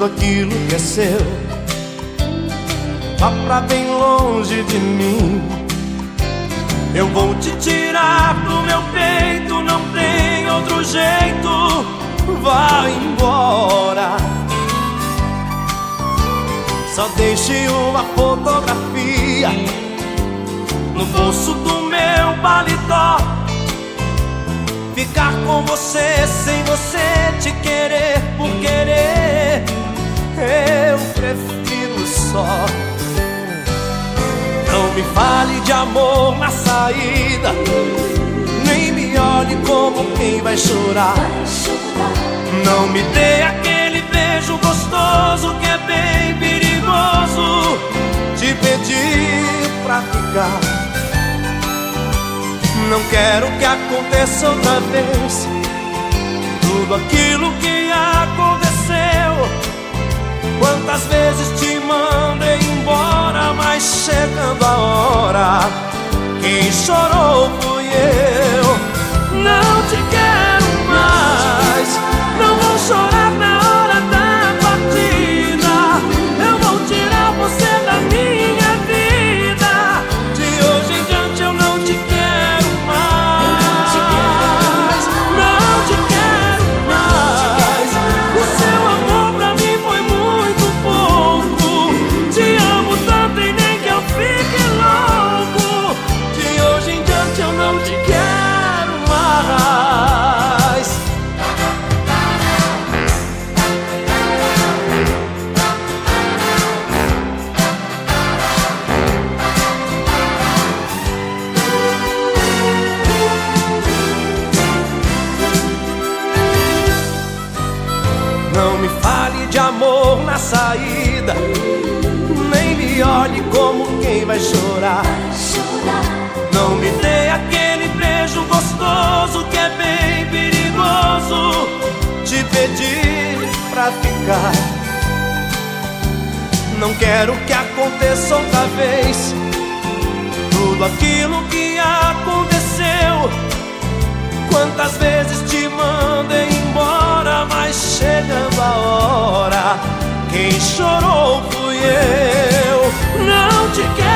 tudo aquilo que é seu. Vá pra bem longe de mim. Eu vou te tirar do meu peito, não tem outro jeito. Vá embora. Só deixe uma fotografia no bolso do meu paletó. Ficar com você sem você te querer amor na saída. Nem me olhe como quem vai chorar. Não me dê aquele beijo gostoso que é bem perigoso. Te pedir pra ficar. Não quero que aconteça outra vez Quem Não me fale de amor na saída. Nem me olhe como quem vai chorar. Não me dê aquele beijo gostoso que é bem perigoso Te pedir pra ficar. Não quero que aconteça outra vez Tudo aquilo que aconteceu. Quantas vezes te chorou fui eu. Não te quero.